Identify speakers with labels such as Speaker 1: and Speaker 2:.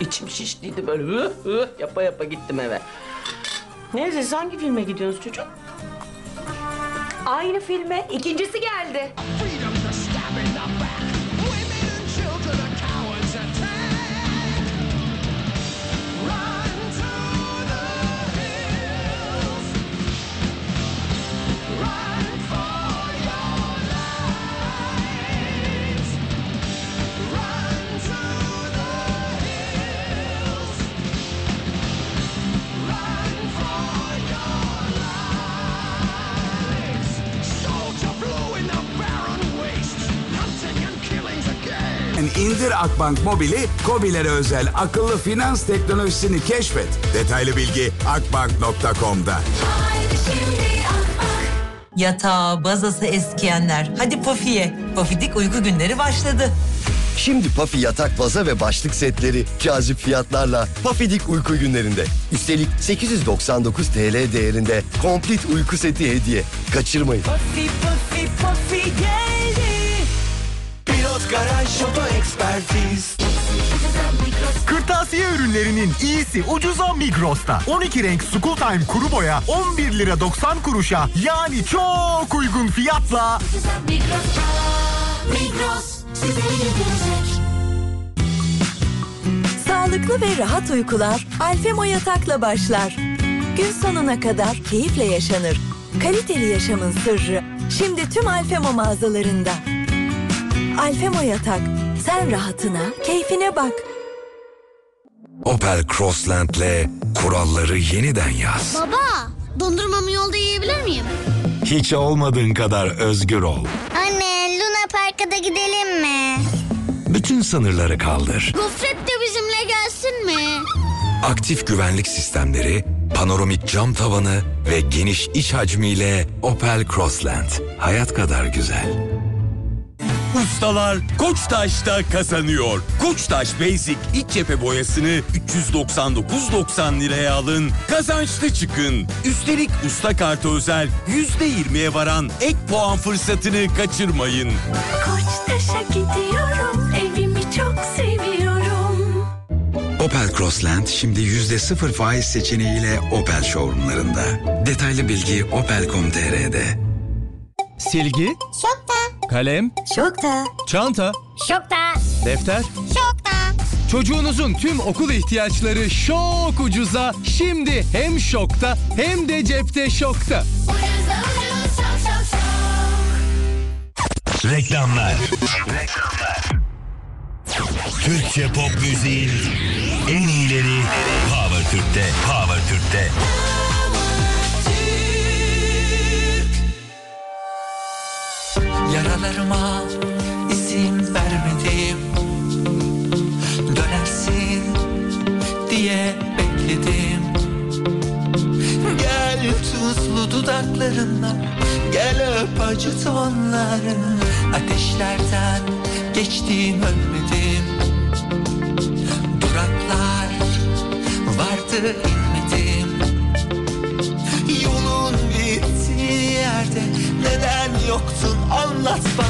Speaker 1: İçim şişliydi böyle hı hı yapa yapa gittim eve. Neyse siz hangi filme gidiyorsunuz çocuk?
Speaker 2: Aynı filme ikincisi geldi.
Speaker 3: İndir Akbank Mobil'i, KOBİ'lere özel akıllı finans teknolojisini keşfet. Detaylı bilgi akbank.com'da.
Speaker 4: Yatağı, bazası eskiyenler. Hadi Pafi'ye. Pafidik uyku günleri başladı.
Speaker 5: Şimdi Puffy yatak baza ve başlık setleri cazip fiyatlarla Puffydik uyku günlerinde. Üstelik 899 TL değerinde komplet uyku seti hediye. Kaçırmayın.
Speaker 4: Pafi, Pafi, Pafi geldi.
Speaker 6: Ekspertiz.
Speaker 7: Kırtasiye ürünlerinin iyisi ucuza Migros'ta. 12 renk School Time kuru boya 11 lira 90 kuruşa yani çok uygun fiyatla
Speaker 8: Sağlıklı ve rahat uykular Alfemo yatakla başlar. Gün sonuna kadar keyifle yaşanır. Kaliteli yaşamın sırrı şimdi tüm Alfemo mağazalarında. Alfemo yatak. Sen rahatına, keyfine bak.
Speaker 9: Opel Crossland'le kuralları yeniden yaz.
Speaker 10: Baba, dondurmamı yolda yiyebilir miyim?
Speaker 9: Hiç olmadığın kadar özgür ol.
Speaker 10: Anne, Luna Park'a da gidelim mi?
Speaker 9: Bütün sınırları kaldır.
Speaker 10: Gofret de bizimle gelsin mi?
Speaker 9: Aktif güvenlik sistemleri, panoramik cam tavanı ve geniş iç hacmiyle Opel Crossland. Hayat kadar güzel.
Speaker 11: Ustalar Koçtaş'ta kazanıyor. Koçtaş Basic iç cephe boyasını 399.90 liraya alın. Kazançlı çıkın. Üstelik usta kartı özel %20'ye varan ek puan fırsatını kaçırmayın.
Speaker 8: Koçtaş'a gidiyorum, evimi çok seviyorum.
Speaker 9: Opel Crossland şimdi %0 faiz seçeneğiyle Opel showroomlarında. Detaylı bilgi opel.com.tr'de.
Speaker 7: Silgi,
Speaker 10: Şokta,
Speaker 7: kalem,
Speaker 8: Şokta.
Speaker 7: çanta,
Speaker 10: şokta,
Speaker 7: defter.
Speaker 10: şokta.
Speaker 7: Çocuğunuzun tüm okul ihtiyaçları şok ucuza. Şimdi hem şokta hem de cepte şokta.
Speaker 6: Reklamlar. Türkçe pop müziğin en iyileri Power Türk'te. Power Türk'te.
Speaker 12: Yaralarıma izin vermedim. Dönersin diye bekledim. Gel tuzlu dudaklarınla Gel öp acıt onları Ateşlerden geçtim ölmedim. Duraklar vardı inmedim. Yolun bittiği yerde neden yoktun last